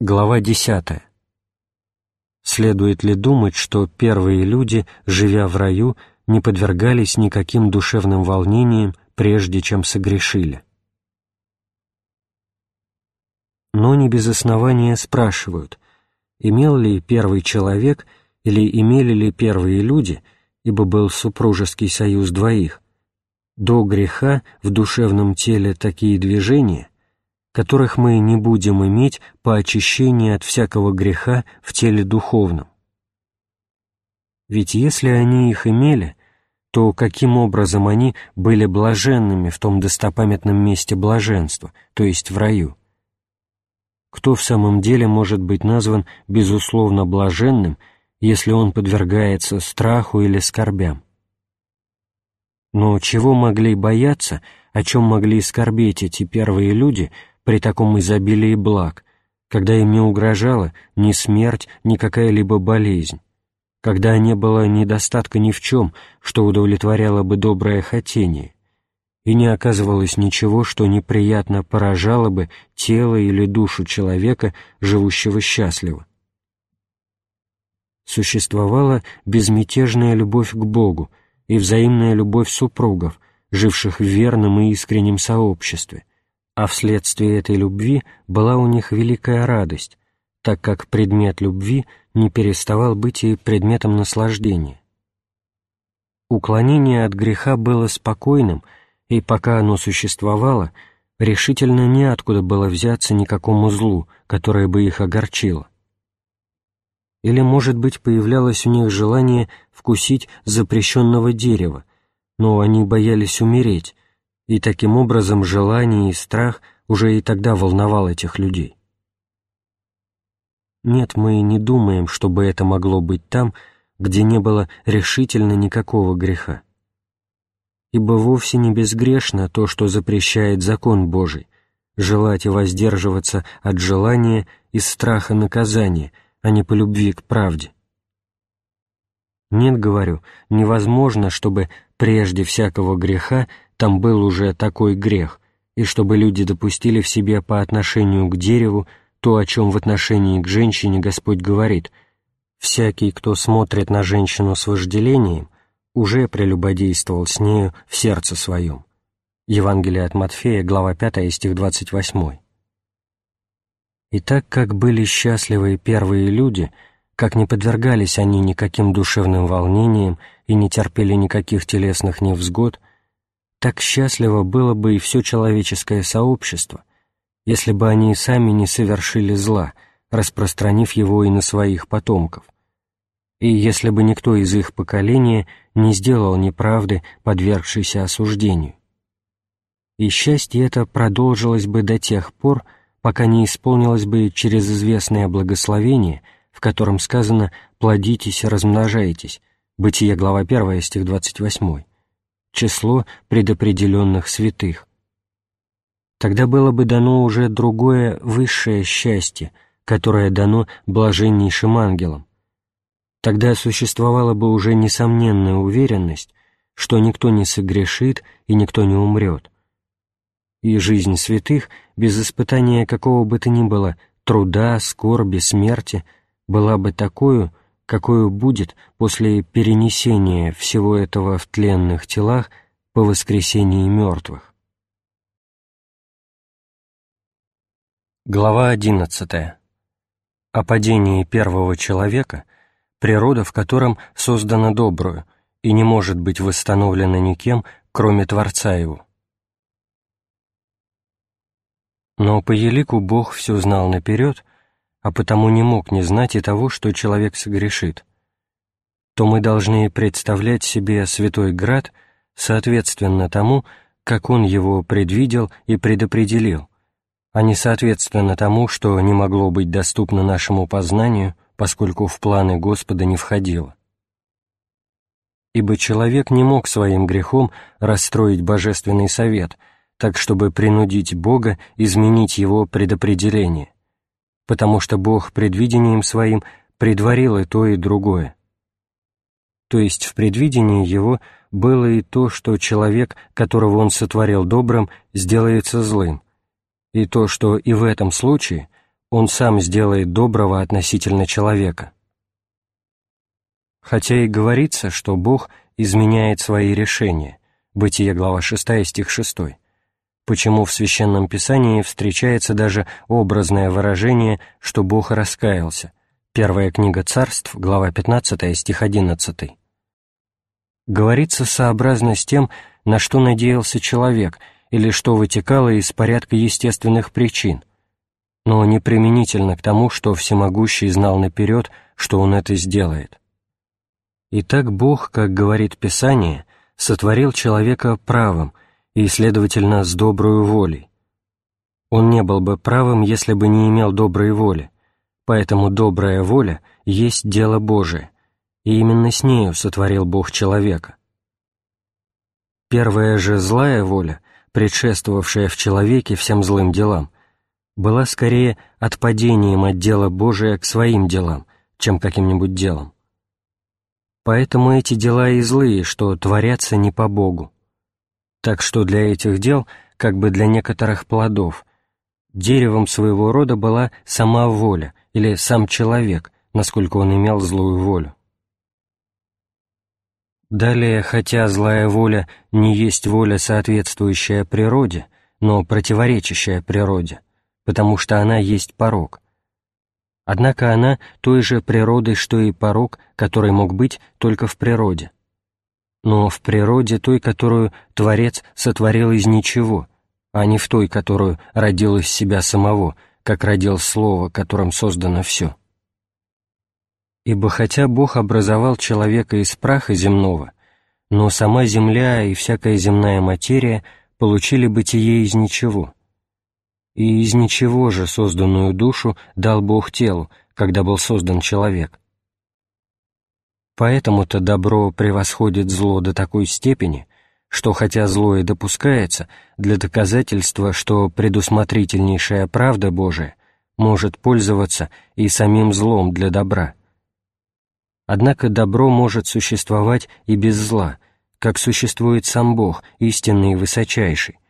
Глава 10. Следует ли думать, что первые люди, живя в раю, не подвергались никаким душевным волнениям, прежде чем согрешили? Но не без основания спрашивают, имел ли первый человек или имели ли первые люди, ибо был супружеский союз двоих, до греха в душевном теле такие движения, которых мы не будем иметь по очищении от всякого греха в теле духовном. Ведь если они их имели, то каким образом они были блаженными в том достопамятном месте блаженства, то есть в раю? Кто в самом деле может быть назван безусловно блаженным, если он подвергается страху или скорбям? Но чего могли бояться, о чем могли скорбеть эти первые люди – при таком изобилии благ, когда им не угрожала ни смерть, ни какая-либо болезнь, когда не было недостатка ни в чем, что удовлетворяло бы доброе хотение, и не оказывалось ничего, что неприятно поражало бы тело или душу человека, живущего счастливо. Существовала безмятежная любовь к Богу и взаимная любовь супругов, живших в верном и искреннем сообществе, а вследствие этой любви была у них великая радость, так как предмет любви не переставал быть и предметом наслаждения. Уклонение от греха было спокойным, и пока оно существовало, решительно неоткуда было взяться никакому злу, которое бы их огорчило. Или, может быть, появлялось у них желание вкусить запрещенного дерева, но они боялись умереть, и таким образом желание и страх уже и тогда волновал этих людей. Нет, мы не думаем, чтобы это могло быть там, где не было решительно никакого греха. Ибо вовсе не безгрешно то, что запрещает закон Божий, желать и воздерживаться от желания из страха наказания, а не по любви к правде. Нет, говорю, невозможно, чтобы прежде всякого греха там был уже такой грех, и чтобы люди допустили в себе по отношению к дереву то, о чем в отношении к женщине Господь говорит «Всякий, кто смотрит на женщину с вожделением, уже прелюбодействовал с нею в сердце своем». Евангелие от Матфея, глава 5, стих 28. И так как были счастливы первые люди, как не подвергались они никаким душевным волнениям и не терпели никаких телесных невзгод, так счастливо было бы и все человеческое сообщество, если бы они сами не совершили зла, распространив его и на своих потомков, и если бы никто из их поколения не сделал неправды, подвергшейся осуждению. И счастье это продолжилось бы до тех пор, пока не исполнилось бы через известное благословение, в котором сказано «плодитесь и размножайтесь», Бытие, глава 1, стих 28 число предопределенных святых. Тогда было бы дано уже другое высшее счастье, которое дано блаженнейшим ангелам. Тогда существовала бы уже несомненная уверенность, что никто не согрешит и никто не умрет. И жизнь святых, без испытания какого бы то ни было труда, скорби, смерти, была бы такую, какую будет после перенесения всего этого в тленных телах по воскресении мертвых. Глава 11. О падении первого человека, природа в котором создана добрую и не может быть восстановлена никем, кроме Творца его. Но по елику Бог все знал наперед а потому не мог не знать и того, что человек согрешит, то мы должны представлять себе Святой Град соответственно тому, как он его предвидел и предопределил, а не соответственно тому, что не могло быть доступно нашему познанию, поскольку в планы Господа не входило. Ибо человек не мог своим грехом расстроить Божественный Совет, так чтобы принудить Бога изменить его предопределение потому что Бог предвидением своим предварил и то, и другое. То есть в предвидении Его было и то, что человек, которого Он сотворил добрым, сделается злым, и то, что и в этом случае Он сам сделает доброго относительно человека. Хотя и говорится, что Бог изменяет свои решения, Бытие, глава 6, стих 6, почему в Священном Писании встречается даже образное выражение, что Бог раскаялся, Первая книга царств, глава 15, стих 11. Говорится сообразно с тем, на что надеялся человек или что вытекало из порядка естественных причин, но не применительно к тому, что Всемогущий знал наперед, что Он это сделает. Итак, Бог, как говорит Писание, сотворил человека правым и, следовательно, с добрую волей. Он не был бы правым, если бы не имел доброй воли, Поэтому добрая воля есть дело Божие, и именно с нею сотворил Бог человека. Первая же злая воля, предшествовавшая в человеке всем злым делам, была скорее отпадением от дела Божия к своим делам, чем каким-нибудь делом. Поэтому эти дела и злые, что творятся не по Богу. Так что для этих дел, как бы для некоторых плодов, деревом своего рода была сама воля, или сам человек, насколько он имел злую волю. Далее, хотя злая воля не есть воля, соответствующая природе, но противоречащая природе, потому что она есть порог. Однако она той же природы, что и порог, который мог быть только в природе. Но в природе той, которую Творец сотворил из ничего, а не в той, которую родил из себя самого, как родил Слово, которым создано все. Ибо хотя Бог образовал человека из праха земного, но сама земля и всякая земная материя получили бытие из ничего. И из ничего же созданную душу дал Бог телу, когда был создан человек. Поэтому-то добро превосходит зло до такой степени, что хотя зло и допускается, для доказательства, что предусмотрительнейшая правда Божия может пользоваться и самим злом для добра. Однако добро может существовать и без зла, как существует сам Бог, истинный и высочайший,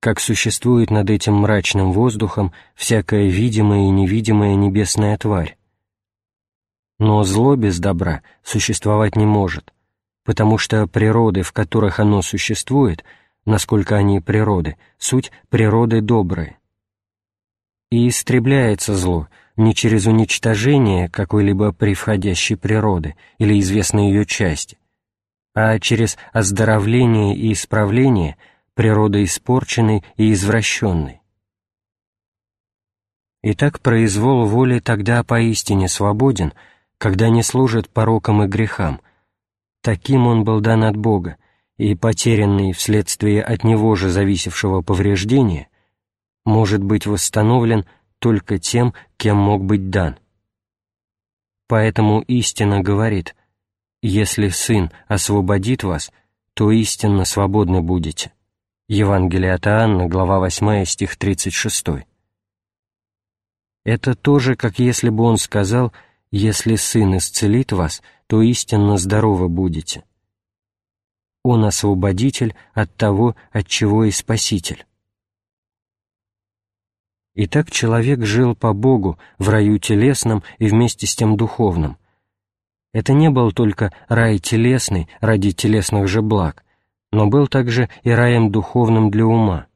как существует над этим мрачным воздухом всякая видимая и невидимая небесная тварь. Но зло без добра существовать не может, потому что природы, в которых оно существует, насколько они природы, суть природы добрые. И истребляется зло не через уничтожение какой-либо превходящей природы или известной ее части, а через оздоровление и исправление природы испорченной и извращенной. Итак, произвол воли тогда поистине свободен, когда не служит порокам и грехам, Таким он был дан от Бога, и потерянный вследствие от него же зависевшего повреждения может быть восстановлен только тем, кем мог быть дан. Поэтому истина говорит, «Если Сын освободит вас, то истинно свободны будете». Евангелие от Иоанна, глава 8, стих 36. Это тоже, как если бы он сказал, «Если Сын исцелит вас, то истинно здоровы будете. Он освободитель от того, от чего и спаситель. Итак, человек жил по Богу в раю телесном и вместе с тем духовным. Это не был только рай телесный ради телесных же благ, но был также и раем духовным для ума.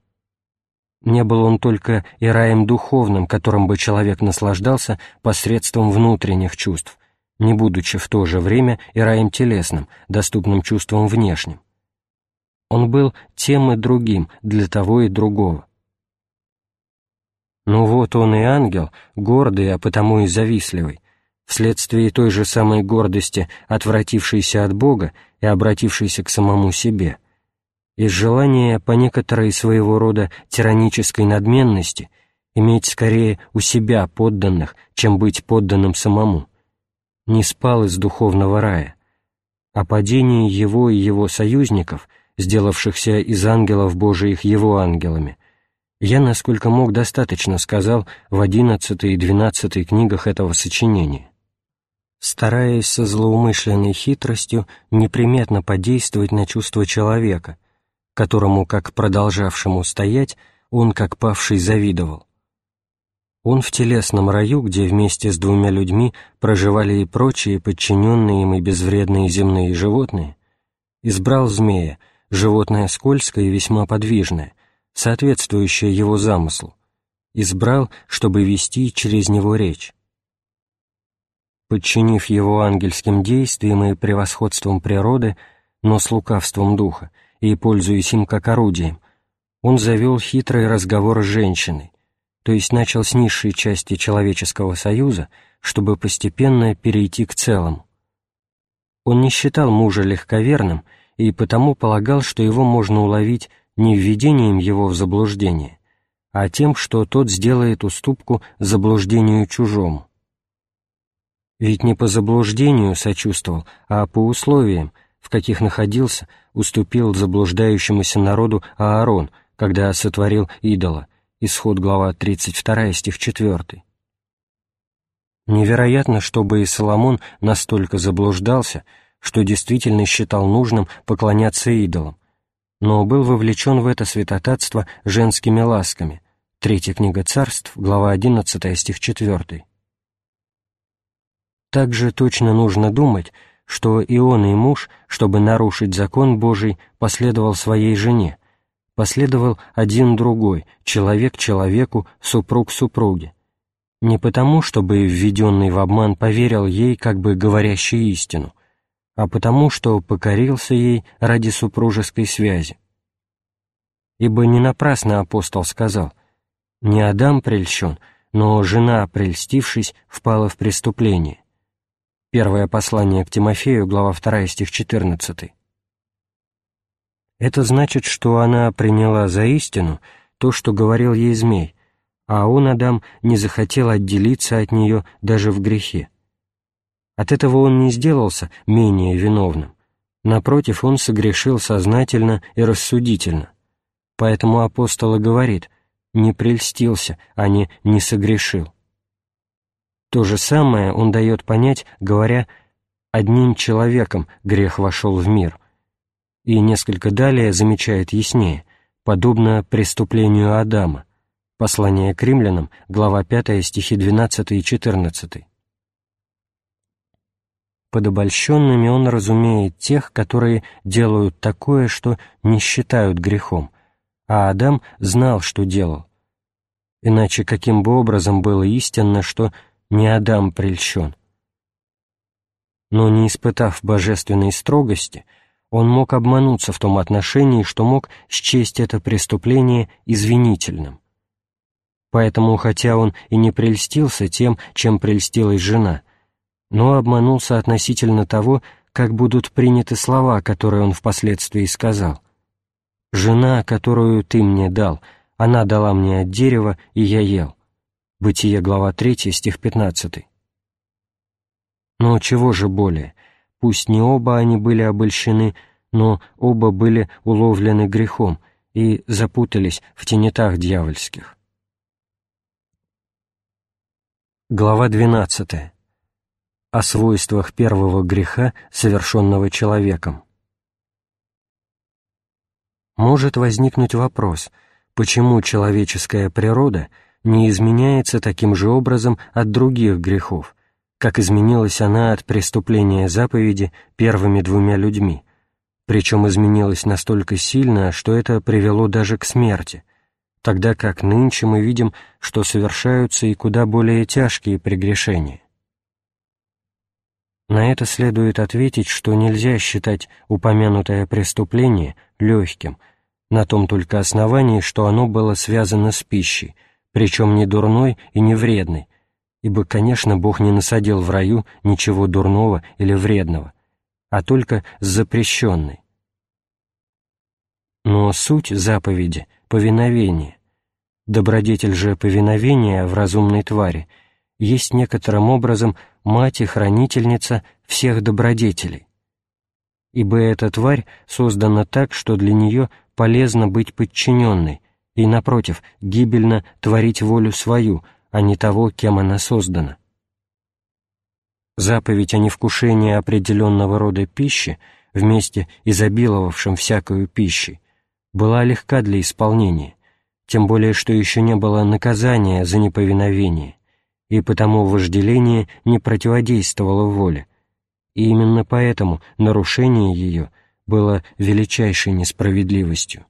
Не был он только и раем духовным, которым бы человек наслаждался посредством внутренних чувств, не будучи в то же время и раем телесным, доступным чувствам внешним. Он был тем и другим для того и другого. Но вот он и ангел, гордый, а потому и завистливый, вследствие той же самой гордости, отвратившийся от Бога и обратившийся к самому себе, из желания по некоторой своего рода тиранической надменности иметь скорее у себя подданных, чем быть подданным самому, не спал из духовного рая. О падении его и его союзников, сделавшихся из ангелов Божиих его ангелами, я, насколько мог, достаточно сказал в одиннадцатой и двенадцатой книгах этого сочинения. Стараясь со злоумышленной хитростью неприметно подействовать на чувство человека, которому, как продолжавшему стоять, он, как павший, завидовал. Он в телесном раю, где вместе с двумя людьми проживали и прочие подчиненные им и безвредные земные животные, избрал змея, животное скользкое и весьма подвижное, соответствующее его замыслу, избрал, чтобы вести через него речь. Подчинив его ангельским действиям и превосходством природы, но с лукавством духа, и пользуясь им как орудием, он завел хитрый разговор с женщиной, то есть начал с низшей части человеческого союза, чтобы постепенно перейти к целому. Он не считал мужа легковерным и потому полагал, что его можно уловить не введением его в заблуждение, а тем, что тот сделает уступку заблуждению чужому. Ведь не по заблуждению сочувствовал, а по условиям, в каких находился, уступил заблуждающемуся народу Аарон, когда сотворил идола, Исход, глава 32, стих 4. Невероятно, чтобы и Соломон настолько заблуждался, что действительно считал нужным поклоняться идолам, но был вовлечен в это святотатство женскими ласками. Третья книга царств, глава 11, стих 4. Также точно нужно думать, что и он, и муж, чтобы нарушить закон Божий, последовал своей жене, последовал один другой, человек человеку, супруг супруге. Не потому, чтобы введенный в обман поверил ей, как бы говорящей истину, а потому, что покорился ей ради супружеской связи. Ибо не напрасно апостол сказал, «Не Адам прельщен, но жена, прельстившись, впала в преступление». Первое послание к Тимофею, глава 2, стих 14. Это значит, что она приняла за истину то, что говорил ей змей, а он, Адам, не захотел отделиться от нее даже в грехе. От этого он не сделался менее виновным. Напротив, он согрешил сознательно и рассудительно. Поэтому апостол говорит «не прельстился», а не «не согрешил». То же самое он дает понять, говоря «одним человеком грех вошел в мир», и несколько далее замечает яснее, подобно преступлению Адама. Послание к римлянам, глава 5, стихи 12 и 14. Под обольщенными он разумеет тех, которые делают такое, что не считают грехом, а Адам знал, что делал. Иначе каким бы образом было истинно, что не Адам прельщен? Но не испытав божественной строгости — он мог обмануться в том отношении, что мог счесть это преступление извинительным. Поэтому, хотя он и не прельстился тем, чем прельстилась жена, но обманулся относительно того, как будут приняты слова, которые он впоследствии сказал. «Жена, которую ты мне дал, она дала мне от дерева, и я ел». Бытие, глава 3, стих 15. Но чего же более — Пусть не оба они были обольщены, но оба были уловлены грехом и запутались в тенетах дьявольских. Глава 12. О свойствах первого греха, совершенного человеком. Может возникнуть вопрос, почему человеческая природа не изменяется таким же образом от других грехов, как изменилась она от преступления заповеди первыми двумя людьми, причем изменилась настолько сильно, что это привело даже к смерти, тогда как нынче мы видим, что совершаются и куда более тяжкие прегрешения. На это следует ответить, что нельзя считать упомянутое преступление легким, на том только основании, что оно было связано с пищей, причем не дурной и не вредной, ибо, конечно, Бог не насадил в раю ничего дурного или вредного, а только запрещенный. Но суть заповеди — повиновение. Добродетель же повиновения в разумной твари есть некоторым образом мать и хранительница всех добродетелей. Ибо эта тварь создана так, что для нее полезно быть подчиненной, и, напротив, гибельно творить волю свою — а не того, кем она создана. Заповедь о невкушении определенного рода пищи, вместе изобиловавшим всякую пищей, была легка для исполнения, тем более что еще не было наказания за неповиновение, и потому вожделение не противодействовало воле, и именно поэтому нарушение ее было величайшей несправедливостью.